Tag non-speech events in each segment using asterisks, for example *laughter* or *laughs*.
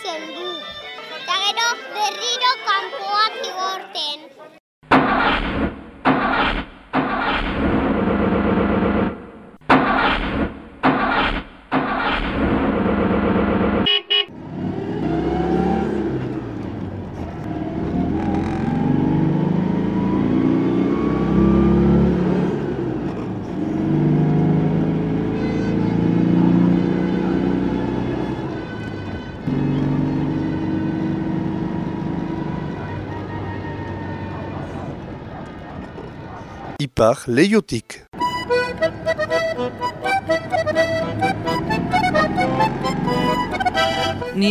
ekartzen du. Eta gero berriro kanpoak igorten. Ipar leiotik. Ni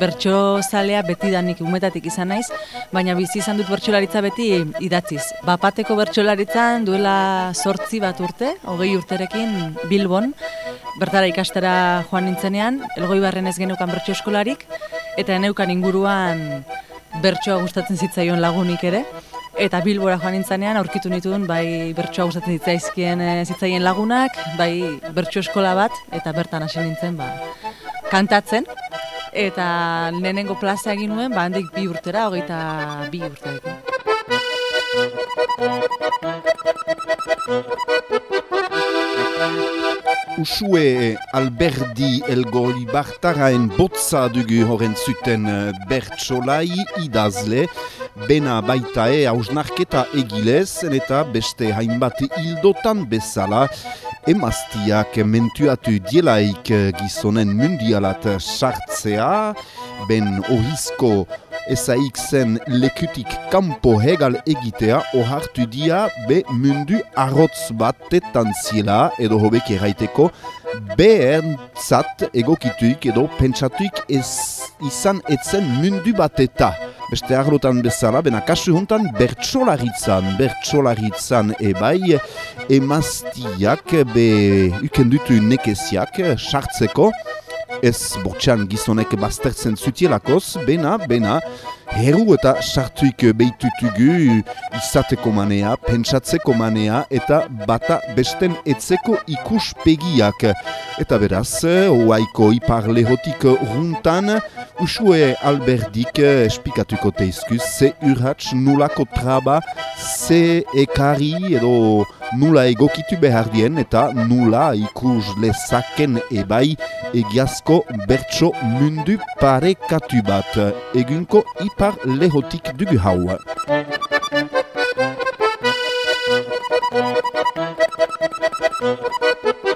bertso zalea betidanik umetatik izan naiz, baina bizi izan dut bertsolaritza beti idatziz. Bapateko bertsolaritzan duela sortzi bat urte, hogei urterekin Bilbon, bertara ikastera joan nintzenean, elgoi barren ez genukan bertso eskolarik, eta eneukan inguruan bertsoa gustatzen zitzaion lagunik ere, eta Bilbora joan nintzenean aurkitu nituen bai bertsoa gustatzen zitzaizkien e, zitzaien lagunak, bai bertso eskola bat, eta bertan hasi nintzen ba, kantatzen, eta lehenengo plaza egin nuen, ba handik bi urtera, hogeita bi urterekin. Usue Alberdi Elgoli Bartaraen botza dugu horren zuten eh, bertsolai idazle, bena baita e hausnarketa egilez, eta beste hainbat hildotan bezala, emaztiak mentuatu dielaik gizonen mundialat sartzea, ben ohizko ezaik zen lekutik kanpo hegal egitea ohartu dia be mundu arrotz batetan ziela edo hobek erraiteko behentzat egokituik edo pentsatuik ez izan etzen mundu bateta. Beste arrotan bezala, bena kasu hontan bertsolaritzan, bertsolaritzan ebai emaztiak be ukendutu nekeziak sartzeko ez bortxan gizonek baztertzen zutielakoz, bena, bena, herru eta sartuik behitutugu izateko manea, pentsatzeko manea eta bata besten etzeko ikuspegiak. Eta beraz, oaiko ipar lehotik runtan, usue alberdik espikatuko teizkuz, ze urratx nulako traba, ze ekari edo nula egokitu behar dien eta nula ikus lezaken ebai egiazko bertso mundu parekatu bat. Egunko ipar lehotik dugu hau. zu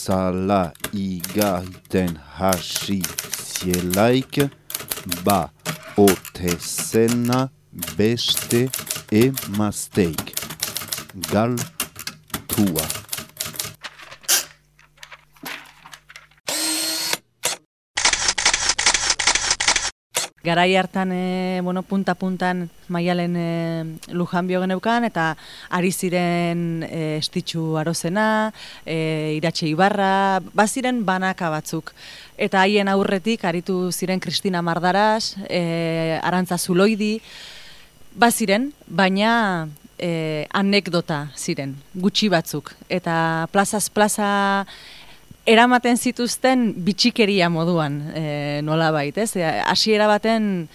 oholtzala igaiten hasi zielaik, ba otezena beste emazteik. Gal Garai hartan, e, bueno, punta-puntan maialen e, lujanbio geneukan, eta ari ziren e, estitxu arozena, e, iratxe ibarra, baziren banaka batzuk. Eta haien aurretik aritu ziren Kristina Mardaras, e, Arantza Zuloidi, baziren, baina e, anekdota ziren, gutxi batzuk. Eta plazaz plaza eramaten zituzten bitxikeria moduan e, nola bait, ez? Hasiera baten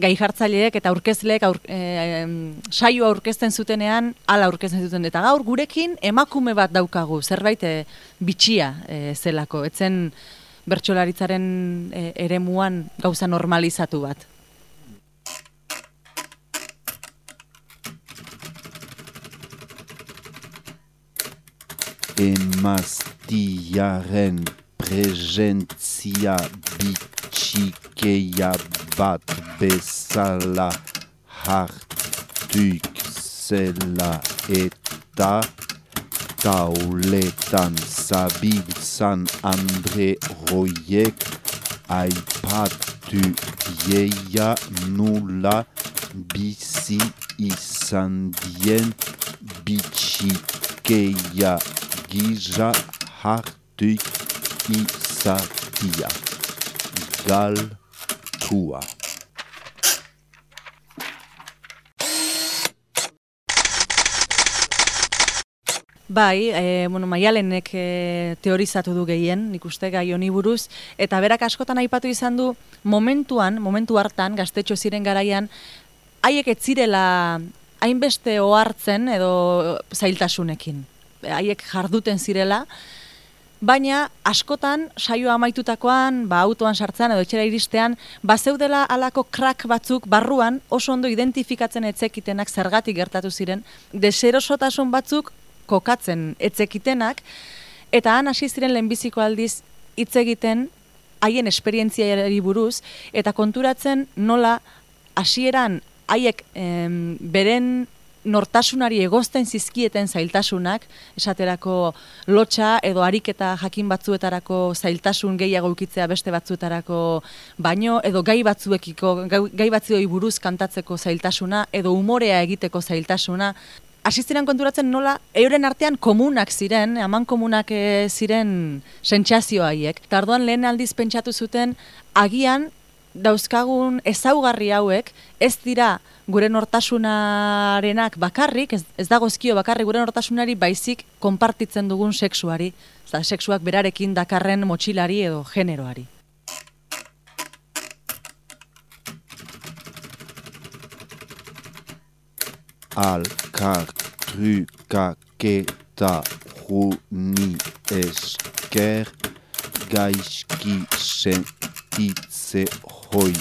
gai jartzaileek eta aurkezleek aur, e, saio aurkezten zutenean hala aurkezten zuten. Eta gaur gurekin emakume bat daukagu zerbait e, bitxia e, zelako. Etzen bertsolaritzaren e, eremuan gauza normalizatu bat emaztiaren presentzia bitxikeia bat bezala hartuik zela eta tauletan zabiltzan Andre Roiek aipatu dieia nula bizi izan dien bitxikeia gisa hartuik izatia. Galtua. Bai, e, bueno, maialenek e, teorizatu du gehien, nik uste gai honi buruz, eta berak askotan aipatu izan du momentuan, momentu hartan, gaztetxo ziren garaian, haiek ez zirela hainbeste ohartzen edo zailtasunekin. Haiek jarduten zirela, baina askotan saio amaitutakoan, ba, autoan sartzean edo etxera iristean, bazeudela alako krak batzuk barruan oso ondo identifikatzen etzekitenak zergatik gertatu ziren, deserosotasun batzuk kokatzen etzekitenak, eta han hasi ziren lehenbiziko aldiz hitz egiten haien esperientziari buruz, eta konturatzen nola hasieran haiek em, beren nortasunari egozten zizkieten zailtasunak, esaterako lotxa edo ariketa jakin batzuetarako zailtasun gehiago ukitzea beste batzuetarako baino, edo gai batzuekiko, gai batzuei buruz kantatzeko zailtasuna, edo umorea egiteko zailtasuna, hasi ziren konturatzen nola euren artean komunak ziren, haman komunak e, ziren sentsazio haiek. Tarduan lehen aldiz pentsatu zuten agian dauzkagun ezaugarri hauek ez dira gure nortasunarenak bakarrik, ez, ez dagozkio bakarrik gure nortasunari baizik konpartitzen dugun sexuari, eta sexuak berarekin dakarren motxilari edo generoari. alkar trukaketa runi esker gaizki sentitze hoi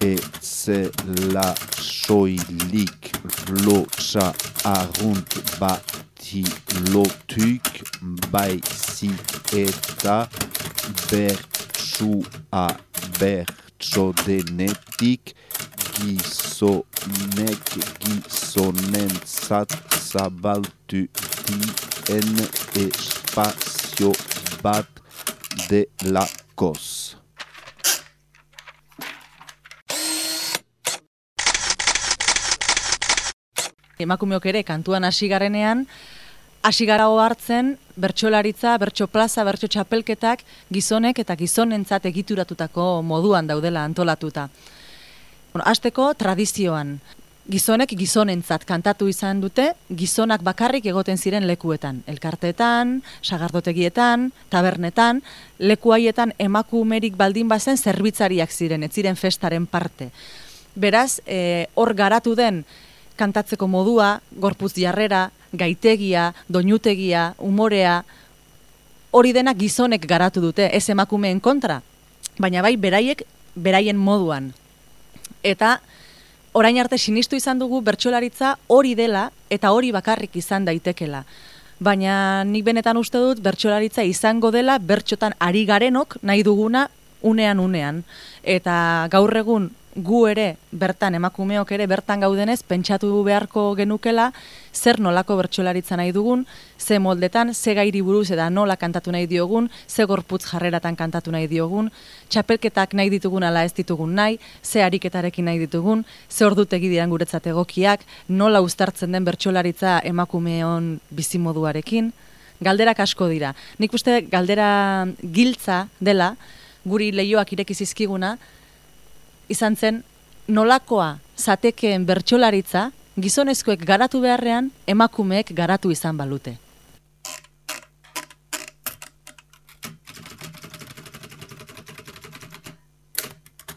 etzela soilik lotsa arunt bati lotuk baizik eta bertsua bertso denetik gizonek gizonentzat zabaltu dien espazio bat delakoz. Emakumeok ere kantuan hasi garenean, hasi gara hartzen bertsolaritza, bertso plaza, bertso txapelketak gizonek eta gizonentzat egituratutako moduan daudela antolatuta. Bueno, azteko tradizioan, gizonek gizonentzat kantatu izan dute, gizonak bakarrik egoten ziren lekuetan. Elkarteetan, sagardotegietan, tabernetan, leku haietan emakumerik baldin bazen zerbitzariak ziren, ez ziren festaren parte. Beraz, eh, hor garatu den kantatzeko modua, gorpuz jarrera, gaitegia, doinutegia, umorea, hori dena gizonek garatu dute, ez emakumeen kontra, baina bai beraiek beraien moduan. Eta orain arte sinistu izan dugu bertsolaritza hori dela eta hori bakarrik izan daitekela. Baina nik benetan uste dut bertsolaritza izango dela bertxotan ari garenok nahi duguna unean unean. Eta gaur egun gu ere bertan emakumeok ere bertan gaudenez pentsatu beharko genukela zer nolako bertsolaritza nahi dugun, ze moldetan, ze gairi buruz eta nola kantatu nahi diogun, ze gorputz jarreratan kantatu nahi diogun, txapelketak nahi ditugun ala ez ditugun nahi, ze ariketarekin nahi ditugun, ze ordutegi diran guretzat egokiak, nola uztartzen den bertsolaritza emakumeon bizimoduarekin, galderak asko dira. Nik uste galdera giltza dela, guri leioak ireki zizkiguna, izan zen nolakoa zatekeen bertsolaritza gizonezkoek garatu beharrean emakumeek garatu izan balute.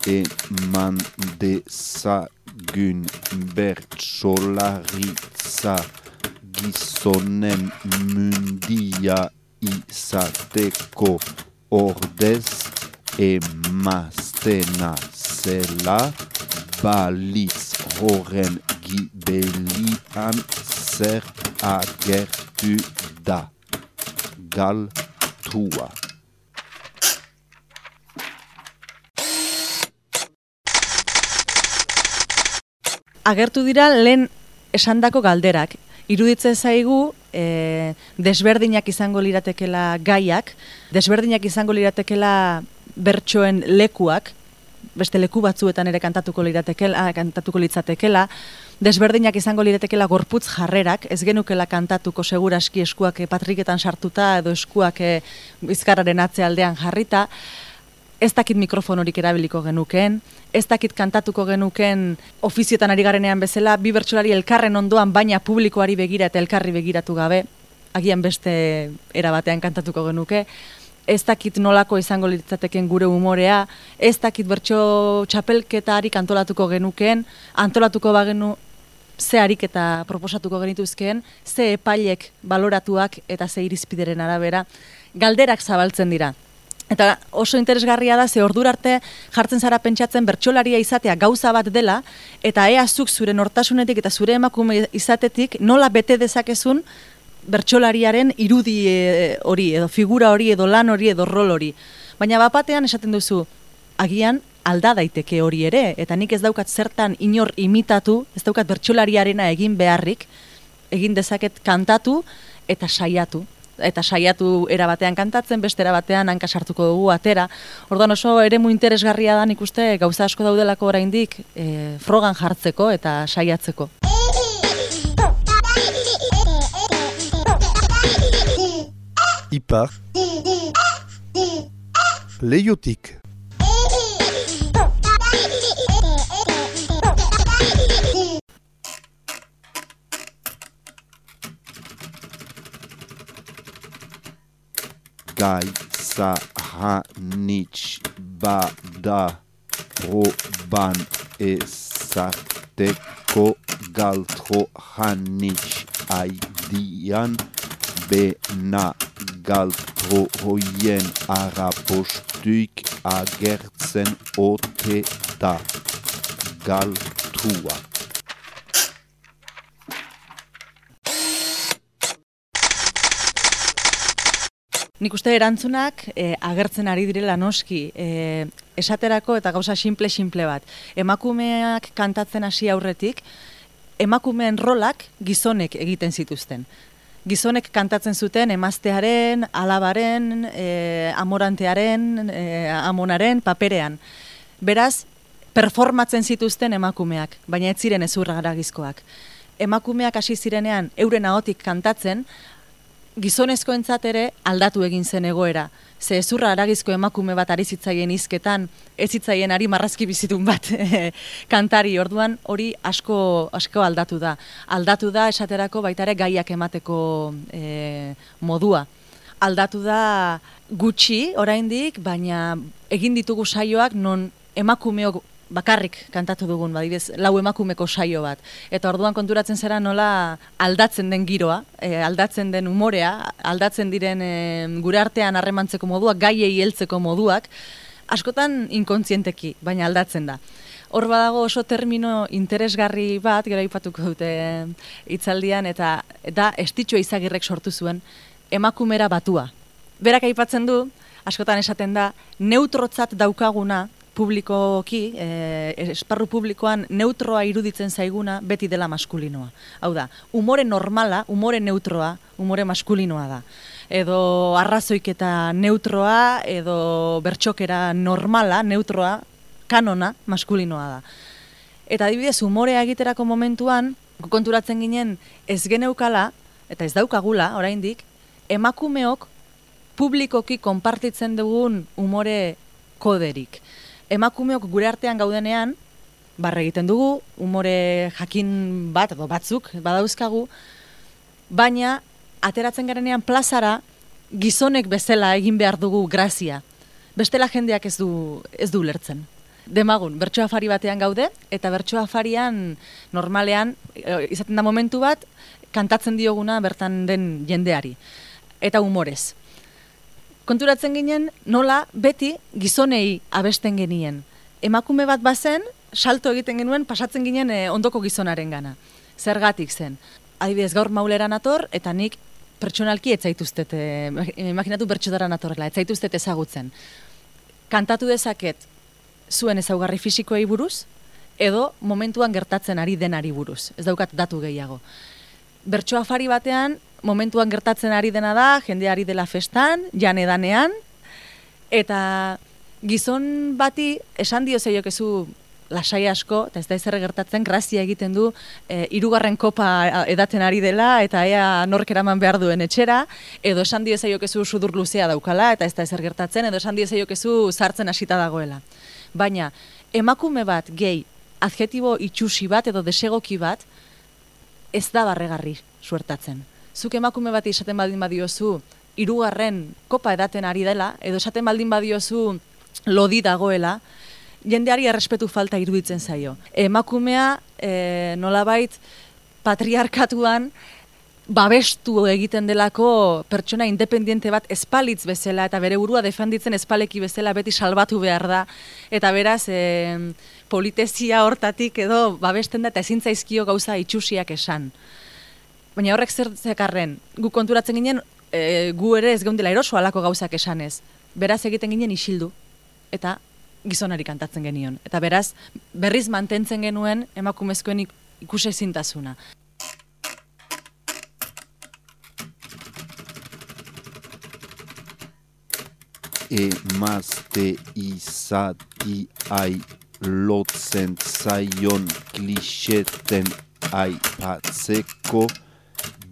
Eman dezagun bertsolaritza gizonen mundia izateko ordez emaztena zela baliz horren gibelian zer agertu da. Galtua. Agertu dira lehen esandako galderak. Iruditzen zaigu e, desberdinak izango liratekela gaiak, desberdinak izango liratekela bertsoen lekuak, beste leku batzuetan ere kantatuko liratekela, kantatuko litzatekela, desberdinak izango liretekela gorputz jarrerak, ez genukela kantatuko seguraski eskuak eh, patriketan sartuta edo eskuak eh, bizkarraren atzealdean jarrita, ez dakit mikrofonorik erabiliko genuken, ez dakit kantatuko genuken ofiziotan ari garenean bezala, bi bertsolari elkarren ondoan baina publikoari begira eta elkarri begiratu gabe, agian beste erabatean kantatuko genuke, ez dakit nolako izango litzateken gure umorea, ez dakit bertso txapelketarik antolatuko genuken, antolatuko bagenu ze harik eta proposatuko genituzkeen, ze epailek baloratuak eta ze irizpideren arabera, galderak zabaltzen dira. Eta oso interesgarria da, ze ordura arte jartzen zara pentsatzen bertsolaria izatea gauza bat dela, eta ea zuk zure nortasunetik eta zure emakume izatetik nola bete dezakezun bertsolariaren irudi e, hori, edo figura hori, edo lan hori, edo rol hori. Baina bapatean esaten duzu, agian alda daiteke hori ere, eta nik ez daukat zertan inor imitatu, ez daukat bertsolariarena egin beharrik, egin dezaket kantatu eta saiatu eta saiatu era batean kantatzen, beste era batean hanka sartuko dugu atera. Orduan oso eremu interesgarria da ikuste gauza asko daudelako oraindik e, frogan jartzeko eta saiatzeko. Ipa, Leiotic. Kai Sahanich Bada Roban Esateko Galtro Hanich Aidian bena galtro hoien arapostuik agertzen ote da galtrua. Nik uste erantzunak e, agertzen ari direla noski, e, esaterako eta gauza simple-simple bat. Emakumeak kantatzen hasi aurretik, emakumeen rolak gizonek egiten zituzten. Gizonek kantatzen zuten emaztearen, alabaren, e, amorantearen, e, amonaren, paperean. Beraz, performatzen zituzten emakumeak, baina ez ziren ezurra garagizkoak. Emakumeak hasi zirenean euren ahotik kantatzen, gizonezkoentzat ere aldatu egin zen egoera. Ze ezurra aragizko emakume bat ari zitzaien izketan, ez zitzaien ari marrazki bizitun bat *laughs* kantari. Orduan hori asko asko aldatu da. Aldatu da esaterako baita ere gaiak emateko e, modua. Aldatu da gutxi oraindik, baina egin ditugu saioak non emakumeok bakarrik kantatu dugun, badibez, lau emakumeko saio bat. Eta orduan konturatzen zera nola aldatzen den giroa, e, aldatzen den umorea, aldatzen diren e, gure artean harremantzeko moduak, gaiei heltzeko moduak, askotan inkontzienteki, baina aldatzen da. Hor badago oso termino interesgarri bat, gero ipatuko dute hitzaldian eta da estitxo izagirrek sortu zuen, emakumera batua. Berak aipatzen du, askotan esaten da, neutrotzat daukaguna, publikoki, e, esparru publikoan neutroa iruditzen zaiguna beti dela maskulinoa. Hau da, umore normala, umore neutroa, umore maskulinoa da. Edo arrazoiketa neutroa, edo bertxokera normala, neutroa, kanona, maskulinoa da. Eta adibidez, umorea egiterako momentuan, konturatzen ginen ez geneukala, eta ez daukagula, oraindik, emakumeok publikoki konpartitzen dugun umore koderik emakumeok gure artean gaudenean, barre egiten dugu, umore jakin bat, edo batzuk, badauzkagu, baina ateratzen garenean plazara gizonek bezala egin behar dugu grazia. Bestela jendeak ez du, ez du lertzen. Demagun, bertsoa afari batean gaude, eta bertsoa afarian normalean, e, izaten da momentu bat, kantatzen dioguna bertan den jendeari. Eta humorez konturatzen ginen nola beti gizonei abesten genien. Emakume bat bazen, salto egiten genuen pasatzen ginen eh, ondoko gizonaren gana. Zergatik zen. Adibidez gaur mauleran ator eta nik pertsonalki ez zaituztet, eh, imaginatu bertxodaran atorrela, ez zaituztet ezagutzen. Kantatu dezaket zuen ezaugarri fisikoei buruz, edo momentuan gertatzen ari denari buruz. Ez daukat datu gehiago. Bertsoa afari batean, momentuan gertatzen ari dena da, jende ari dela festan, jan edanean, eta gizon bati esan dio zeiokezu lasai asko, eta ez da ezer gertatzen, grazia egiten du, e, irugarren kopa edaten ari dela, eta ea nork eraman behar duen etxera, edo esan diezaiokezu sudur luzea daukala, eta ez da ezer gertatzen, edo esan diezaiokezu sartzen hasita dagoela. Baina, emakume bat, gehi, adjetibo itxusi bat edo desegoki bat, ez da barregarri suertatzen. Zuk emakume bat esaten baldin badiozu, irugarren kopa edaten ari dela, edo esaten baldin badiozu lodi dagoela, jendeari errespetu falta iruditzen zaio. Emakumea e, nolabait patriarkatuan babestu egiten delako pertsona independiente bat espalitz bezala eta bere burua defenditzen espaleki bezala beti salbatu behar da eta beraz e, politezia hortatik edo babesten da eta ezin zaizkio gauza itxusiak esan. Baina horrek zer zekarren, gu konturatzen ginen e, gu ere ez geundela eroso alako gauzak esanez. Beraz egiten ginen isildu eta gizonari kantatzen genion. Eta beraz, berriz mantentzen genuen emakumezkoen ikuse zintasuna. Emazte izati ai lotzen zaion klixeten aipatzeko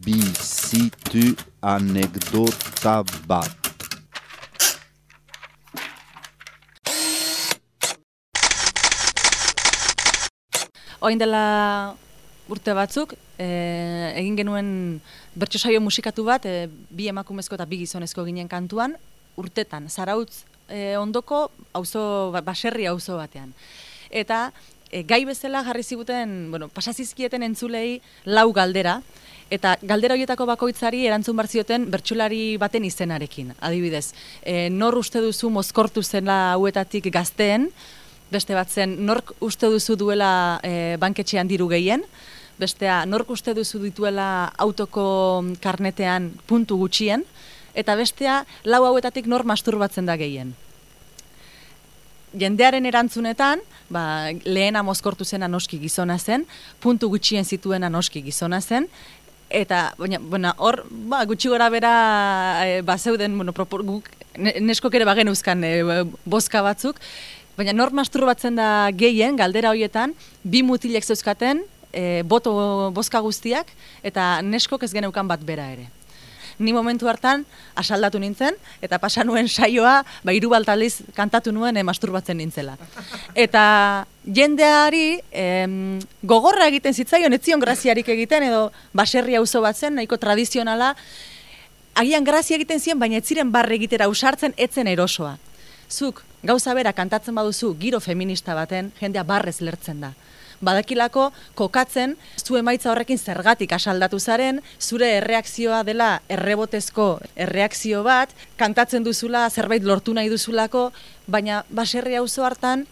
bizitu anekdota bat. Oin dela urte batzuk, e, egin genuen bertso saio musikatu bat, e, bi emakumezko eta bi gizonezko ginen kantuan, urtetan, zarautz e, ondoko auzo ba, baserri auzo batean. Eta e, gai bezala jarri ziguten, bueno, pasazizkieten entzulei lau galdera, eta galdera horietako bakoitzari erantzun bar zioten bertsolari baten izenarekin. Adibidez, e, nor uste duzu mozkortu zela hauetatik gazteen, beste bat zen, nork uste duzu duela e, banketxean diru gehien, bestea, nork uste duzu dituela autoko karnetean puntu gutxien, eta bestea, lau hauetatik nor masturbatzen da gehien. Jendearen erantzunetan, ba, lehena mozkortu zen anoski gizona zen, puntu gutxien zituen anoski gizona zen, eta baina bueno, hor ba, gutxi gora bera e, ba zeuden bueno, propor, guk, neskok ere bagen euskan e, boska batzuk Baina nor masturbatzen da gehien, galdera hoietan, bi mutilek zeuzkaten, e, boto boska guztiak, eta neskok ez geneukan bat bera ere. Ni momentu hartan, asaldatu nintzen, eta pasa nuen saioa, ba, iru baltaliz kantatu nuen e, masturbatzen nintzela. Eta jendeari em, gogorra egiten zitzaion, ez zion graziarik egiten, edo baserri auzo bat zen, nahiko tradizionala, agian grazia egiten ziren, baina ez ziren barre egitera usartzen, etzen erosoa. Zuk, gauza bera kantatzen baduzu giro feminista baten, jendea barrez lertzen da. Badakilako kokatzen zu emaitza horrekin zergatik asaldatu zaren, zure erreakzioa dela errebotezko erreakzio bat, kantatzen duzula zerbait lortu nahi duzulako, baina baserri auzo hartan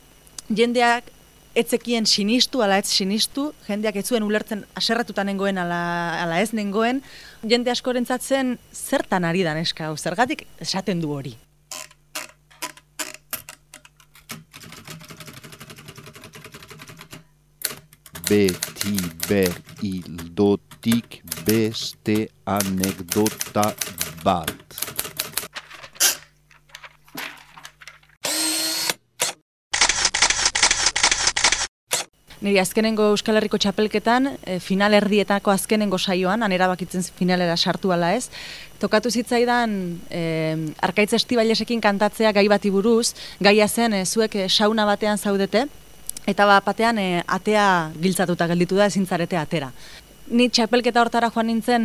jendeak etzekien sinistu ala ez sinistu, jendeak ez zuen ulertzen aserratuta nengoen ala, ala ez nengoen, jende askoren zertan ari da neska, zergatik esaten du hori. Beti ber hildotik beste anekdota bat. Niri azkenengo Euskal Herriko txapelketan, e, final azkenengo saioan, anera bakitzen finalera sartu ala ez, tokatu zitzaidan e, arkaitz estibailesekin kantatzea gai bati buruz, gaia zen e, zuek e, sauna batean zaudete, eta bat batean e, atea giltzatuta gelditu da ezin zarete atera. Ni txapelketa hortara joan nintzen,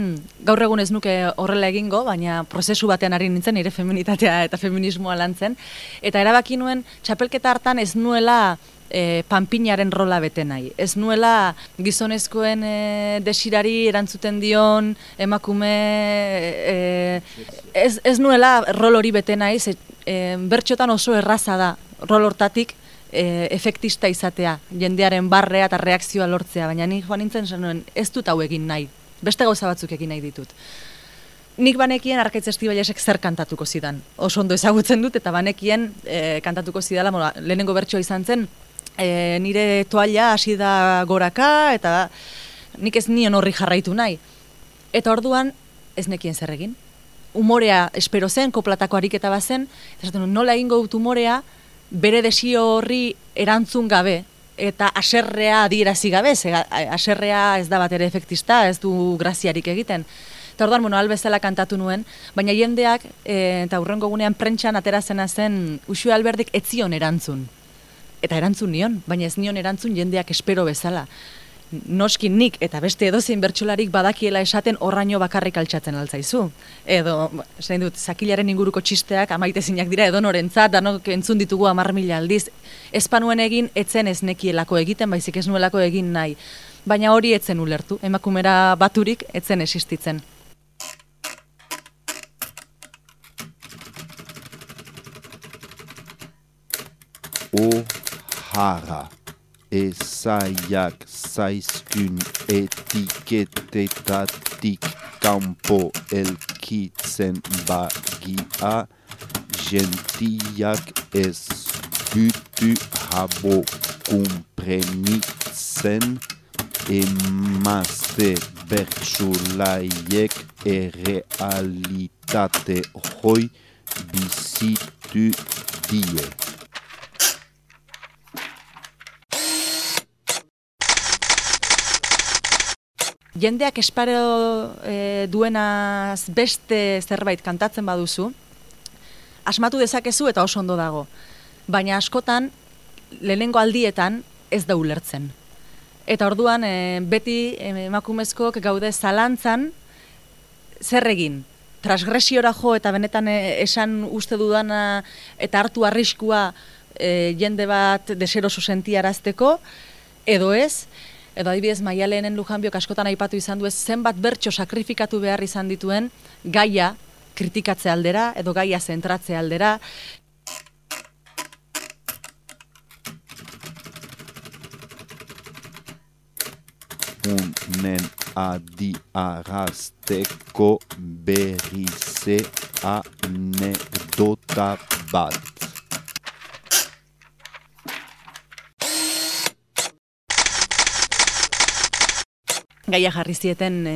gaur egun ez nuke horrela egingo, baina prozesu batean ari nintzen, nire feminitatea eta feminismoa lantzen. Eta erabaki nuen, txapelketa hartan ez nuela e, panpinaren rola bete nahi. Ez nuela gizonezkoen e, desirari erantzuten dion, emakume, e, ez, ez nuela rol hori bete nahi, ze, e, bertxotan oso erraza da rol hortatik, e, efektista izatea, jendearen barrea eta reakzioa lortzea, baina nik joan nintzen zenuen ez dut hau egin nahi, beste gauza batzuk egin nahi ditut. Nik banekien arkaitz estibailesek zer kantatuko zidan. Oso ondo ezagutzen dut eta banekien e, kantatuko zidala, mola, lehenengo bertsoa izan zen, e, nire toalla hasi da goraka eta nik ez nion horri jarraitu nahi. Eta orduan ez nekien zer egin. Umorea espero zen, koplatako ariketa bazen, eta nola egingo dut umorea, bere desio horri erantzun gabe, eta aserrea adierazi gabe, ze aserrea ez da bat ere efektista, ez du graziarik egiten. Eta orduan, bueno, albezala kantatu nuen, baina jendeak, e, eta urrengo gunean prentxan atera zena zen, Uxue Alberdik etzion erantzun. Eta erantzun nion, baina ez nion erantzun jendeak espero bezala. Noskin nik eta beste edozein bertsolarik badakiela esaten horraino bakarrik altxatzen altzaizu. Edo, zein dut, zakilaren inguruko txisteak amaitezinak dira edo norentzat, danok entzun ditugu amar mila aldiz. Ezpanuen egin, etzen ez nekielako egiten, baizik ez nuelako egin nahi. Baina hori etzen ulertu, emakumera baturik etzen existitzen. Ohara. Ezaiak zaizkun etiketetatik kanpo elkitzen bagia, gentiak ez dutu habo kumprenitzen, emazte bertsulaiek errealitate hoi bizitu die. Jendeak esparo e, duenaz beste zerbait kantatzen baduzu, asmatu dezakezu eta oso ondo dago. Baina askotan, lehenengo aldietan ez da ulertzen. Eta orduan, e, beti emakumezkoak gaude zalantzan zer egin. Transgresiora jo eta benetan e, esan uste dudana eta hartu arriskua e, jende bat deseroso sentiarazteko, edo ez, edo adibidez maialenen lujanbiok askotan aipatu izan du zenbat bertso sakrifikatu behar izan dituen gaia kritikatze aldera edo gaia zentratze aldera. Unen adiarazteko berrize anekdota bat. Gaia jarri zieten e,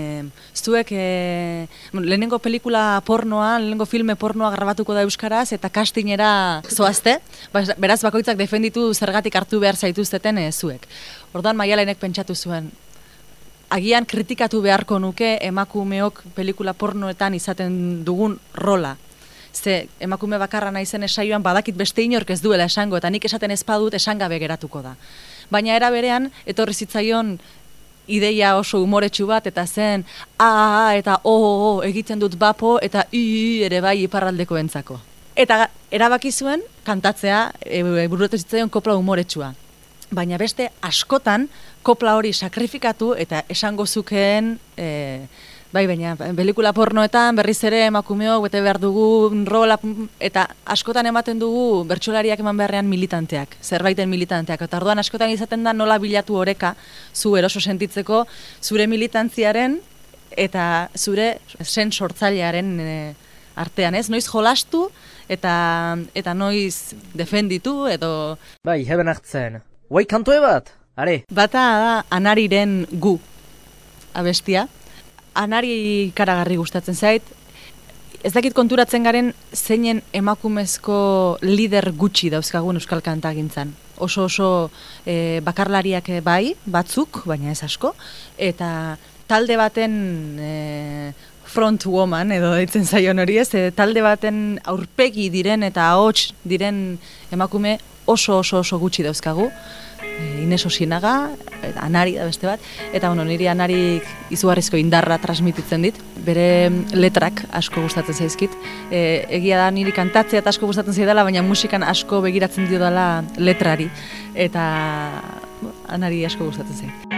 zuek e, lehenengo pelikula pornoa, lehenengo filme pornoa grabatuko da euskaraz eta kastinera zoazte, Ba, beraz bakoitzak defenditu zergatik hartu behar zaituzteten e, zuek. Ordan maialenek pentsatu zuen, agian kritikatu beharko nuke emakumeok pelikula pornoetan izaten dugun rola. Ze emakume bakarra naizen esaioan badakit beste inork ez duela esango eta nik esaten ez badut esangabe geratuko da. Baina era berean etorri zitzaion ideia oso umoretsu bat eta zen a, a eta o, o, o egiten dut bapo eta i, ere bai iparraldeko entzako. Eta erabaki zuen kantatzea e, e, burutu zitzaion kopla umoretsua. Baina beste askotan kopla hori sakrifikatu eta esango zukeen e, Bai, baina pelikula pornoetan berriz ere emakumeok bete behar dugu rola eta askotan ematen dugu bertsolariak eman beharrean militanteak, zerbaiten militanteak. Eta orduan askotan izaten da nola bilatu oreka zu eroso sentitzeko zure militantziaren eta zure sen sortzailearen e, artean, ez? Noiz jolastu eta eta noiz defenditu edo Bai, heben hartzen. Guai kantoe bat, are. bata da anariren gu abestia. Anari karagarri gustatzen zait. Ez dakit konturatzen garen zeinen emakumezko lider gutxi dauzkagun euskal kantagintzan. Oso oso e, bakarlariak bai, batzuk, baina ez asko, eta talde baten e, front woman edo deitzen zaion hori ez, e, talde baten aurpegi diren eta ahots diren emakume oso oso oso gutxi dauzkagu. Ines Osinaga, Anari da beste bat, eta bueno, niri Anarik izugarrizko indarra transmititzen dit, bere letrak asko gustatzen zaizkit. E, egia da niri kantatzea eta asko gustatzen zaidala, baina musikan asko begiratzen dio dela letrari, eta Anari asko gustatzen zait.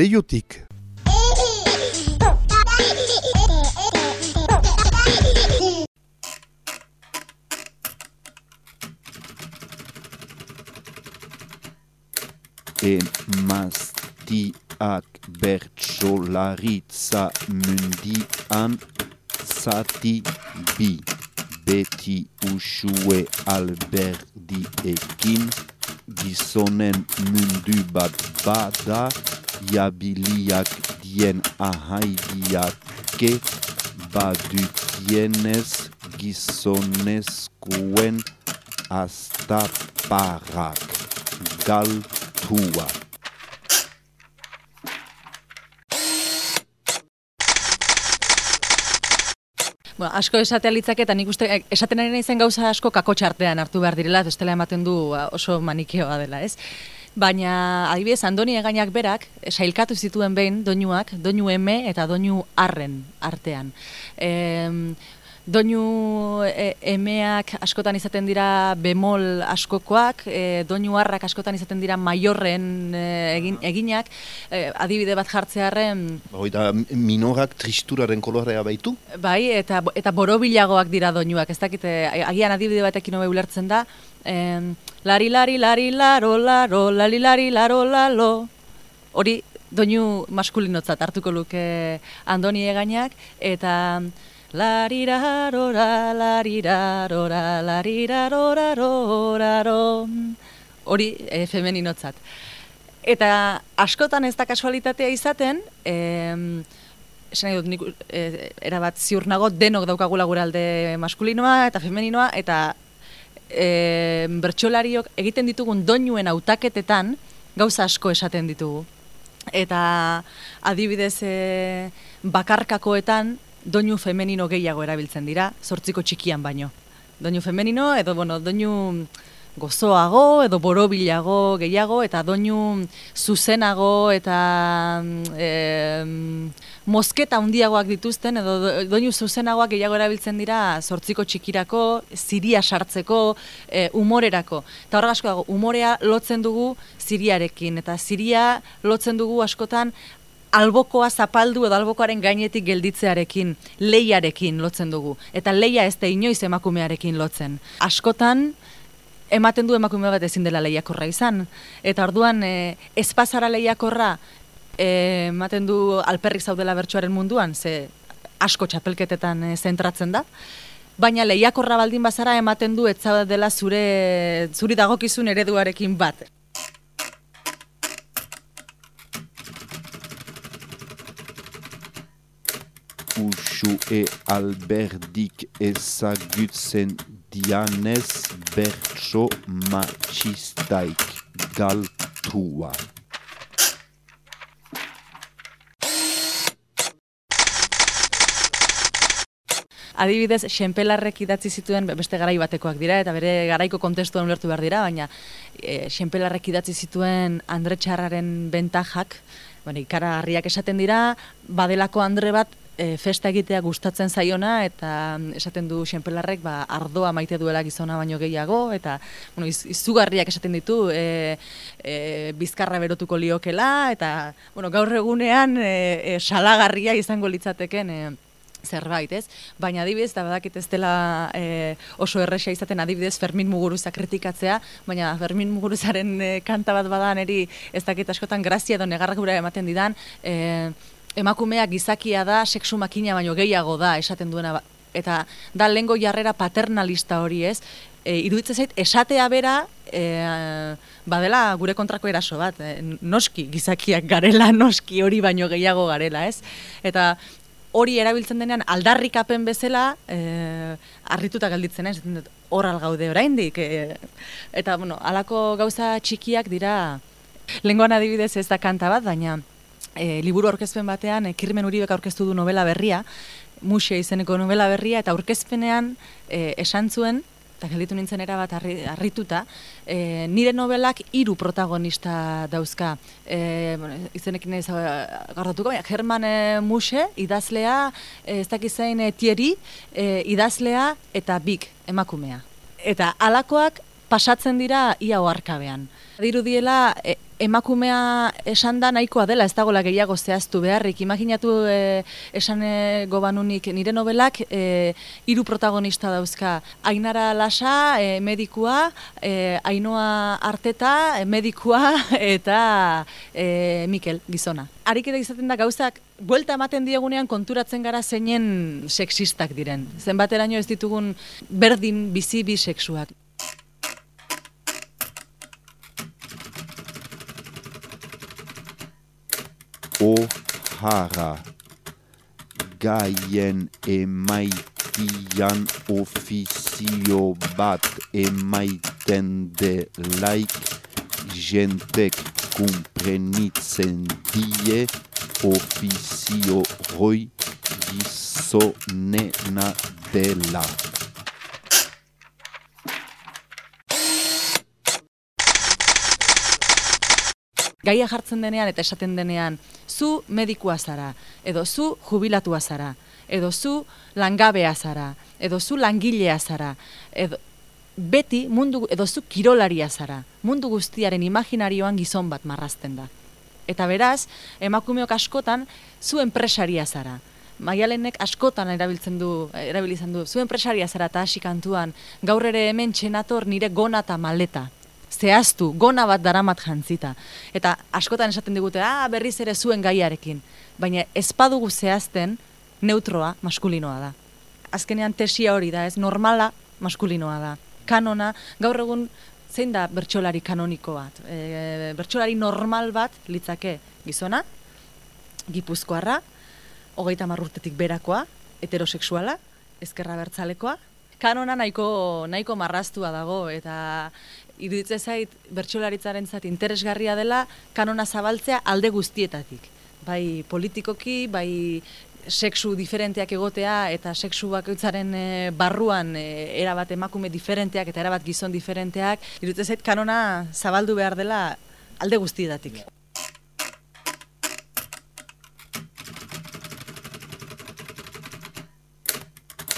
Et l'Éiotique. Emaztiak bertsolaritza mundian zati bi beti usue alberdiekin gizonen mundu bat bada jabiliak dien ahaidiake badutienez gizonezkoen astaparrak galtua. Bueno, asko esatea litzake eta nik uste eh, esaten ari naizen gauza asko kakotxartean hartu behar direla, bestela ematen du ba, oso manikeoa dela, ez? Baina, adibidez, Andoni egainak berak, eh, sailkatu zituen behin doinuak, doinu eme eta doinu arren artean. E, doinu e, emeak askotan izaten dira bemol askokoak, e, doinu arrak askotan izaten dira maiorren e, egin, eginak, e, adibide bat jartzearen, Hoi da, minorak tristuraren kolorea baitu? Bai, eta eta borobilagoak dira doinuak. Ez dakite, agian adibide batekin hobe ulertzen da. Em, lari lari lari laro laro lari lari laro lalo. Hori doinu maskulinotzat hartuko luke Andoni egainak eta larirarora larirarora lariraroraroraro hori e, femeninotzat. Eta askotan ez da kasualitatea izaten, em, esan dut, nik e, erabat ziur nago denok daukagula gure alde maskulinoa eta femeninoa, eta e, bertsolariok egiten ditugun doinuen hautaketetan gauza asko esaten ditugu. Eta adibidez e, bakarkakoetan doinu femenino gehiago erabiltzen dira, sortziko txikian baino. Doinu femenino edo, bueno, doinu gozoago edo borobilago gehiago eta doinu zuzenago eta mm, e, mosketa handiagoak dituzten edo do- doinu zuzenagoak gehiago erabiltzen dira sortziko txikirako, ziria sartzeko, e, umorerako. Eta horrek asko dago, umorea lotzen dugu ziriarekin eta ziria lotzen dugu askotan albokoa zapaldu edo albokoaren gainetik gelditzearekin, leiarekin lotzen dugu. Eta leia ez da inoiz emakumearekin lotzen. Askotan, ematen du emakume bat ezin dela lehiakorra izan. Eta orduan, e, ez pasara lehiakorra e, ematen du alperrik zaudela bertsoaren munduan, ze asko txapelketetan e, zentratzen da. Baina lehiakorra baldin bazara ematen du ez dela zure, zuri dagokizun ereduarekin bat. Usue alberdik ezagutzen dianez bertso matxistaik galtua. Adibidez, Xenpelarrek idatzi zituen beste garai batekoak dira, eta bere garaiko kontestuan ulertu behar dira, baina e, Xenpelarrek idatzi zituen Andre Txarraren bentajak, bueno, ikaragarriak esaten dira, badelako Andre bat e, festa egitea gustatzen zaiona, eta mm, esaten du Xenpelarrek ba, ardoa maite duela gizona baino gehiago, eta bueno, iz, izugarriak esaten ditu, e, e, bizkarra berotuko liokela, eta bueno, gaur egunean e, e, salagarria izango litzateken, e, zerbait, ez? Baina adibidez, eta badakit ez dela e, oso erresa izaten adibidez Fermin Muguruza kritikatzea, baina Fermin Muguruzaren e, kanta bat bada neri ez dakit askotan grazia edo negarrak ematen didan, e, emakumea gizakia da, sexu makina baino gehiago da esaten duena, ba- eta da lengo jarrera paternalista hori ez, e, iruditzen zait, esatea bera, e, badela gure kontrako eraso bat, e, noski gizakiak garela, *laughs* noski hori baino gehiago garela, ez? Eta hori erabiltzen denean aldarrikapen bezala e, harrituta gelditzen ez, dut, hor gaude oraindik e, eta bueno, halako gauza txikiak dira lengoan adibidez ez da kanta bat, baina e, liburu aurkezpen batean e, Kirmen Uribek aurkeztu du novela berria, Muxe izeneko novela berria eta aurkezpenean e, esan zuen eta gelditu nintzen erabat harri- harrituta, e, nire novelak hiru protagonista dauzka. E, bueno, izenekin ez gardatuko, baina Herman e, Muse, idazlea, e, ez dakiz zein e, Thierry, e, idazlea eta Big, emakumea. Eta halakoak pasatzen dira ia oharkabean. Dirudiela, e, emakumea esan da nahikoa dela, ez dagoela gehiago zehaztu beharrik. Imaginatu e, esan e, gobanunik nire novelak e, hiru protagonista dauzka. Ainara Lasa, e, medikua, e, Ainoa Arteta, e, medikua, *laughs* eta e, Mikel, gizona. Harik ere izaten da gauzak, buelta ematen diegunean konturatzen gara zeinen sexistak diren. Zenbateraino ez ditugun berdin bizi bi O'Hara gaien emaitian ofizio bat emaiten de laik jentek kumprenitzen die ofizio roi gizonena dela. Gaia jartzen denean eta esaten denean, zu medikua zara, edo zu jubilatua zara, edo zu langabea zara, edo zu langilea zara, edo beti mundu edo zu kirolaria zara. Mundu guztiaren imaginarioan gizon bat marrazten da. Eta beraz, emakumeok askotan zu enpresaria zara. Maialenek askotan erabiltzen du, erabilitzen du, zu enpresaria zara eta hasi kantuan, gaur ere hemen txenator nire gona eta maleta zehaztu, gona bat daramat jantzita. Eta askotan esaten digute, ah, berriz ere zuen gaiarekin. Baina ez badugu zehazten, neutroa maskulinoa da. Azkenean tesia hori da, ez normala maskulinoa da. Kanona, gaur egun zein da bertsolari kanoniko bat? E, bertsolari normal bat litzake gizona, gipuzkoarra, hogeita marrurtetik berakoa, heterosexuala, ezkerra bertzalekoa, kanona nahiko, nahiko marraztua dago eta iruditze zait bertsolaritzaren zat interesgarria dela kanona zabaltzea alde guztietatik. Bai politikoki, bai sexu diferenteak egotea eta sexu bakoitzaren e, barruan e, erabat emakume diferenteak eta erabat gizon diferenteak, iruditze zait kanona zabaldu behar dela alde guztietatik.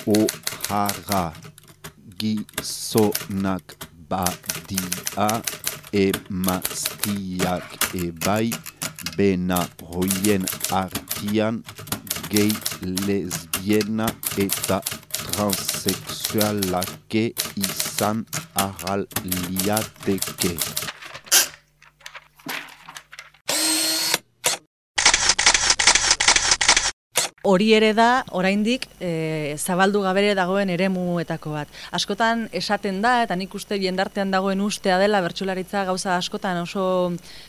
O'Hara gizonak badia emaztiak ebai bena hoien artian gay lesbiena eta transexualake izan ahal liateke. Hori ere da oraindik e, zabaldu gabere dagoen eremuetako bat. Askotan esaten da eta nik uste jendartean dagoen ustea dela bertsolaritza gauza askotan oso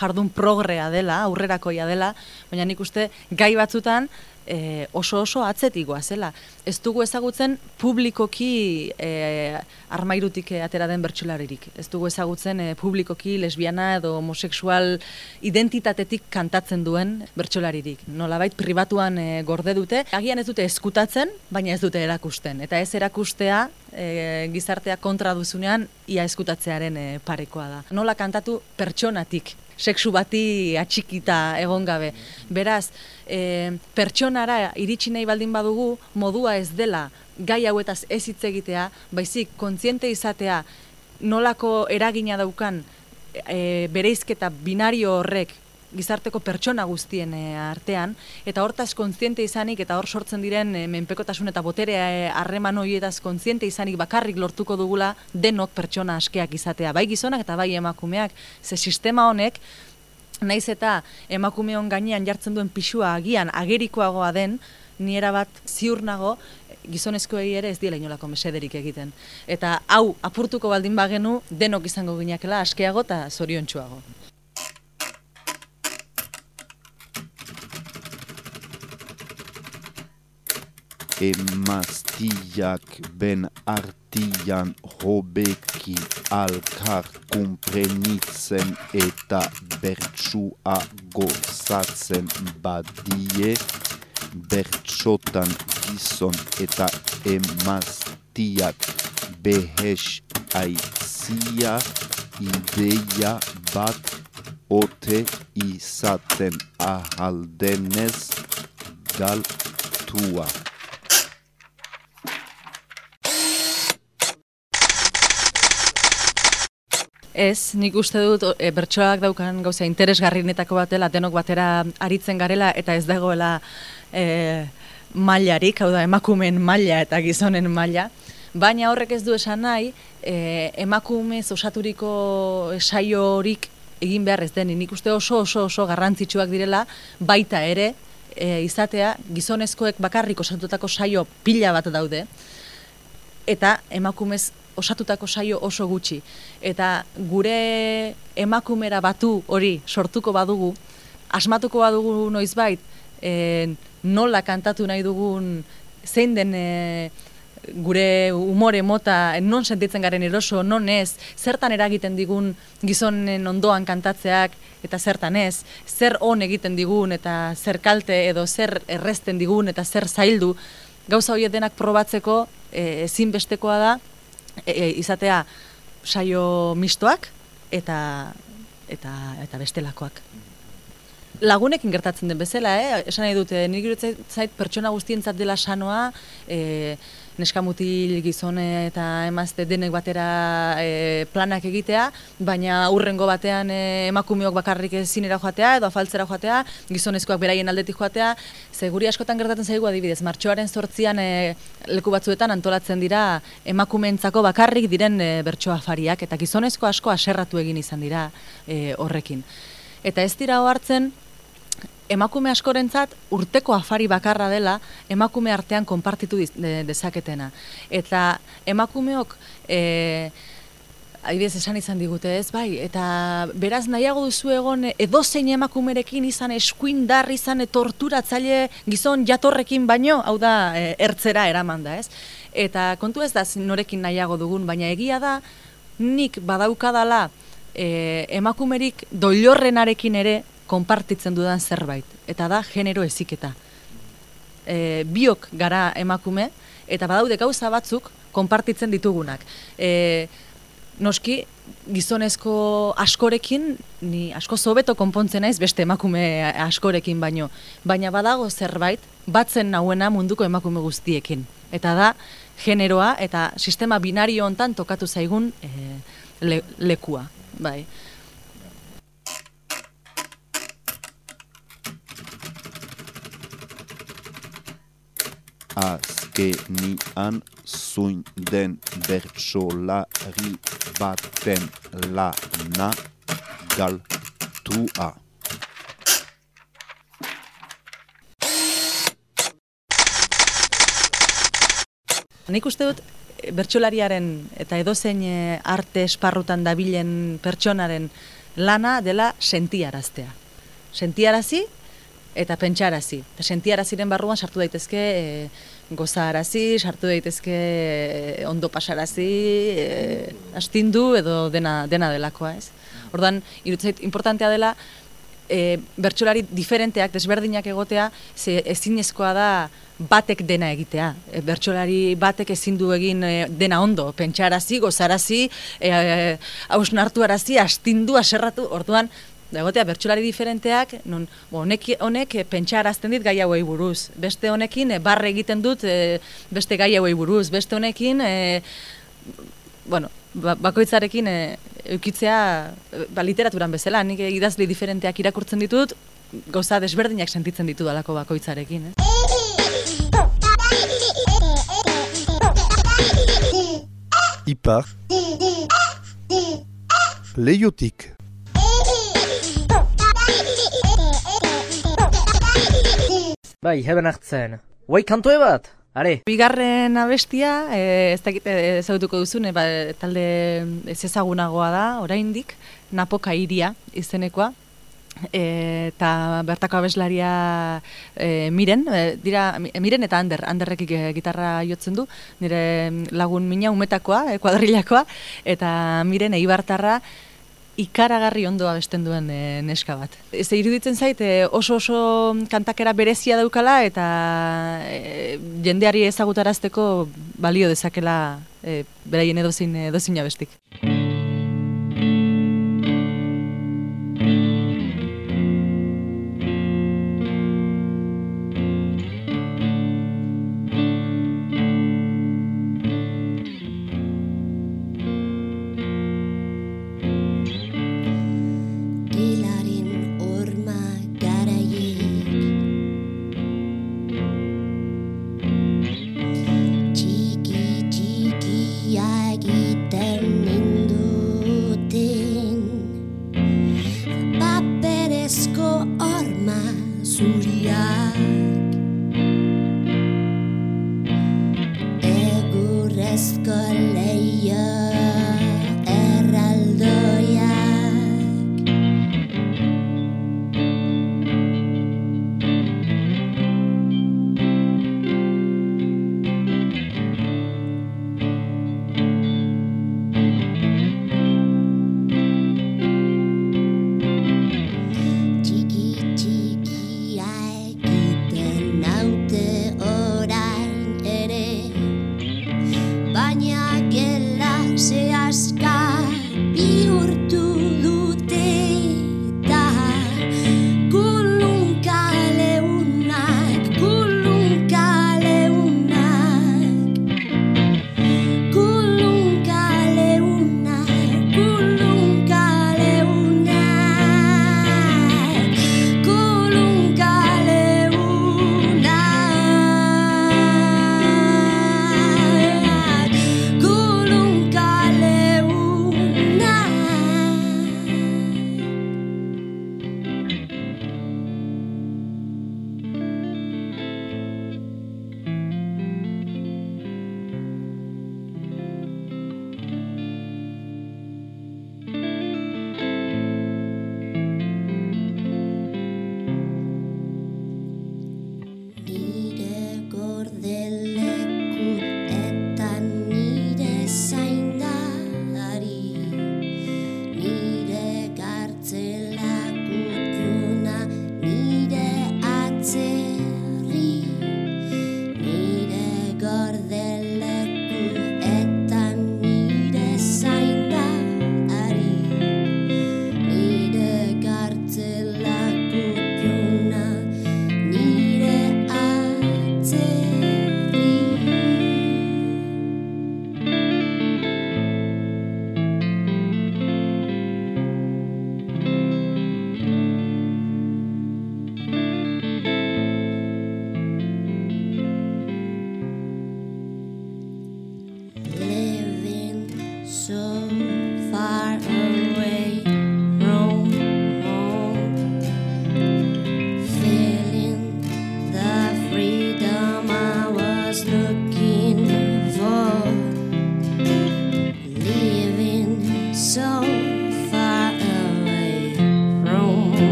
jardun progrea dela, aurrerakoia dela, baina nik uste gai batzutan e, oso oso atzetigoa zela. Ez dugu ezagutzen publikoki e, armairutik atera den bertsolaririk. Ez dugu ezagutzen e, publikoki lesbiana edo homosexual identitatetik kantatzen duen bertsolaririk. Nolabait pribatuan e, gorde dute, agian ez dute eskutatzen, baina ez dute erakusten. Eta ez erakustea e, gizartea kontra duzunean ia eskutatzearen e, parekoa da. Nola kantatu pertsonatik sexu bati atxikita egon gabe. Beraz, e, pertsonara iritsi nahi baldin badugu, modua ez dela gai hauetaz ez hitz egitea, baizik kontziente izatea nolako eragina daukan e, bereizketa binario horrek gizarteko pertsona guztien e, artean, eta hortaz kontziente izanik, eta hor sortzen diren e, menpekotasun eta boterea e, harreman horietaz kontziente izanik bakarrik lortuko dugula denok pertsona askeak izatea, bai gizonak eta bai emakumeak, ze sistema honek, naiz eta emakumeon gainean jartzen duen pisua agian agerikoagoa den, ni bat ziur nago gizonezkoei ere ez diela inolako mesederik egiten. Eta hau apurtuko baldin bagenu denok izango ginakela askeago eta zoriontsuago. Emaztiak ben artian hobeki alkar kumprenitzen eta bertsua gozatzen badie, bertsotan gizon eta emaztiak behes aitzia ideia bat ote izaten ahaldenez galtua. Ez, nik uste dut e, bertsoak daukan gauza interesgarrinetako bat dela, denok batera aritzen garela eta ez dagoela e, mailarik, hau da emakumeen maila eta gizonen maila. Baina horrek ez du esan nahi, e, emakumez osaturiko saiorik egin behar ez denik. Nik uste oso oso oso garrantzitsuak direla, baita ere, e, izatea, gizonezkoek bakarrik osatutako saio pila bat daude, eta emakumez osatutako saio oso gutxi. Eta gure emakumera batu hori sortuko badugu, asmatuko badugu noizbait, e, nola kantatu nahi dugun, zein den e, gure umore mota, non sentitzen garen eroso, non ez, zertan eragiten digun gizonen ondoan kantatzeak, eta zertan ez, zer on egiten digun, eta zer kalte, edo zer erresten digun, eta zer zaildu, gauza horiek denak probatzeko e, ezinbestekoa da, e, e, izatea saio mistoak eta eta eta bestelakoak. Lagunekin gertatzen den bezala, eh? Esan nahi dute, nik zait pertsona guztientzat dela sanoa, e, neskamutil gizone eta emazte denek batera e, planak egitea, baina urrengo batean e, emakumeok bakarrik zinera joatea edo afaltzera joatea, gizonezkoak beraien aldetik joatea, ze guri askotan gertatzen zaigu adibidez, martxoaren sortzian e, leku batzuetan antolatzen dira emakumeentzako bakarrik diren e, bertso afariak eta gizonezko asko aserratu egin izan dira e, horrekin. Eta ez dira hartzen emakume askorentzat urteko afari bakarra dela emakume artean konpartitu dezaketena. Eta emakumeok e, Adibidez esan izan digute, ez bai, eta beraz nahiago duzu egon edozein emakumerekin izan eskuindar izan e, torturatzaile gizon jatorrekin baino, hau da e, ertzera eraman da, ez? Eta kontu ez da norekin nahiago dugun, baina egia da nik badaukadala e, emakumerik doilorrenarekin ere konpartitzen dudan zerbait, eta da genero heziketa. E, biok gara emakume, eta badaude gauza batzuk konpartitzen ditugunak. E, noski, gizonezko askorekin, ni asko zobeto konpontzen naiz beste emakume askorekin baino. Baina badago zerbait, batzen nauena munduko emakume guztiekin. Eta da, generoa eta sistema binario hontan tokatu zaigun e, le, lekua. Bai. Azkenian zuin den bertsolari baten lana galtua. Nik uste dut eh, bertsolariaren eta edozein eh, arte esparrutan dabilen pertsonaren lana dela sentiaraztea. Sentiarazi eta pentsarazi. Sentiaraziren barruan sartu daitezke e, gozarazi, sartu daitezke e, ondo pasarazi, e, astindu edo dena, dena delakoa, ez? Ordan irutzait, importantea dela e, bertsolari diferenteak, desberdinak egotea, ze ezinezkoa da batek dena egitea. E, bertsolari batek ezin du egin e, dena ondo, pentsarazi, gozarazi, e, hausnartuarazi, astindu, aserratu, orduan, egotea bertsolari diferenteak, non, honek, honek e, pentsarazten dit gai hauei buruz. Beste honekin e, barre egiten dut e, beste gai hauei buruz. Beste honekin, e, bueno, ba, bakoitzarekin eukitzea ba, literaturan bezala, nik idazli diferenteak irakurtzen ditut, goza desberdinak sentitzen ditu dalako bakoitzarekin. Eh? Ipar Leiotik Bai, heben hartzen. Guai kantoe bat? Are, Bigarren abestia, e, ez dakit e, ezagutuko duzun, e, ba, talde ez ezagunagoa da, oraindik, Napoka iria izenekoa, eta bertako abeslaria e, miren, e, dira, mi- miren eta ander, anderrekik e, gitarra jotzen du, nire lagun mina umetakoa, e, kuadrilakoa, eta miren eibartarra, ikaragarri ondo abesten duen e, neska bat. Ez iruditzen zait e, oso oso kantakera berezia daukala eta e, jendeari ezagutarazteko balio dezakela e, beraien edozein edozein abestik.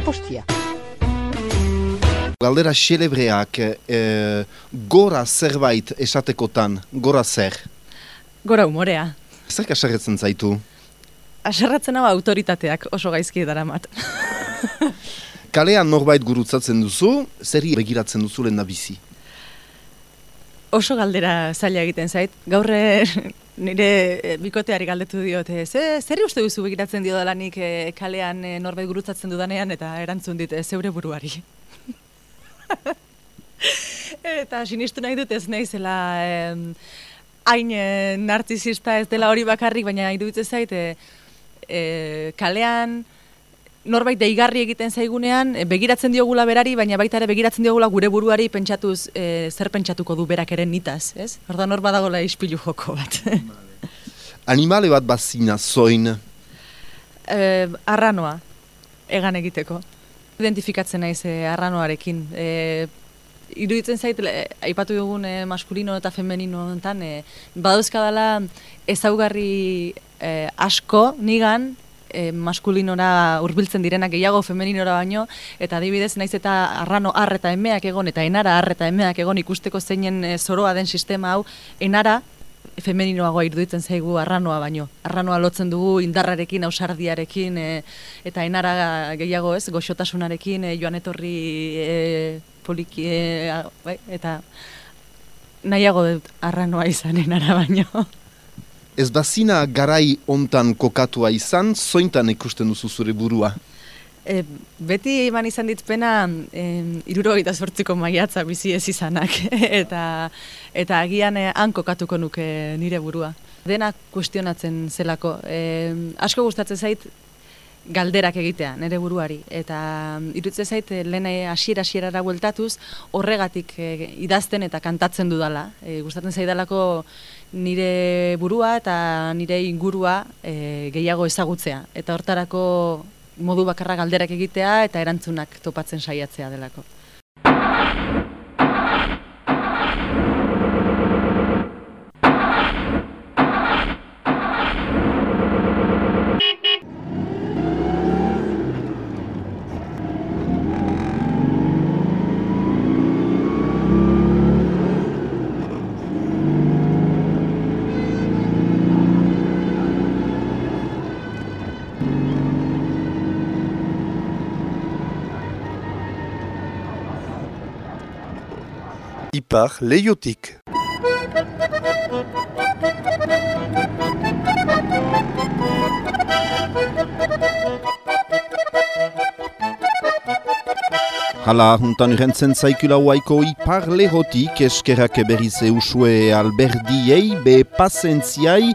Arrapostia. Galdera xelebreak e, gora zerbait esatekotan, gora zer. Gora umorea. Zer kasarretzen zaitu? Aserratzen hau autoritateak oso gaizki daramat. *laughs* Kalean norbait gurutzatzen duzu, zeri begiratzen duzu lehen da bizi. Oso galdera zaila egiten zait. Gaur eh, nire eh, bikoteari galdetu diote, ze, zerri uste duzu begiratzen dio dalanik eh, kalean eh, norbait gurutzatzen dudanean eta erantzun dit eh, zeure buruari. *laughs* eta sinistu nahi dut ez naizela hain eh, narcisista ez dela hori bakarrik, baina iruditzen zait eh, eh, kalean norbait deigarri egiten zaigunean, e, begiratzen diogula berari, baina baita ere begiratzen diogula gure buruari pentsatuz e, zer pentsatuko du berak eren nitaz, ez? Orda nor badagola ispilu joko bat. *laughs* Animale bat bazina zoin, e, arranoa, egan egiteko. Identifikatzen naiz e, arranoarekin. E, iruditzen zait, le, aipatu dugun e, maskulino eta femenino enten, e, badauzkadala ezaugarri e, asko nigan, e, maskulinora hurbiltzen direnak gehiago femeninora baino, eta adibidez naiz eta arrano har eta emeak egon, eta enara har eta emeak egon ikusteko zeinen e, zoroa den sistema hau, enara femeninoagoa iruditzen zaigu arranoa baino. Arranoa lotzen dugu indarrarekin, ausardiarekin, e, eta enara gehiago ez, goxotasunarekin, e, joan etorri e, poliki, e, a- bai, eta nahiago dut arranoa izan enara baino. *laughs* ez bazina garai ontan kokatua izan, zointan ikusten duzu zure burua. E, beti eman izan dit pena e, irurogeita sortziko maiatza bizi ez izanak *laughs* eta eta agian e, han kokatuko nuke nire burua. Dena kuestionatzen zelako. E, asko gustatzen zait galderak egitea nire buruari eta iruditzen zait e, lehen hasiera hasierara bueltatuz horregatik e, idazten eta kantatzen dudala. E, gustatzen zaidalako nire burua eta nire ingurua e, gehiago ezagutzea eta hortarako modu bakarra galderak egitea eta erantzunak topatzen saiatzea delako. Ipar leiotik. Hala, juntan rentzen zaikula huaiko ipar lehotik eskerak berriz eusue alberdiei, be pasentziai,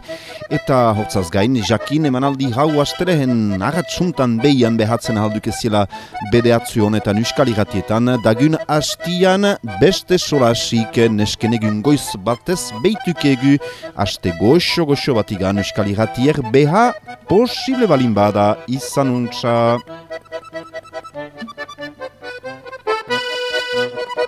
eta hotzaz gain, jakin emanaldi hau asterehen agatsuntan behian behatzen ahalduk eziela bedeatzion eta nuskaliratietan, dagun hastian beste solasik neskenegun goiz batez beitukegu, haste goxo-goxo batigan nuskaliratier beha posible balin bada izanuntza.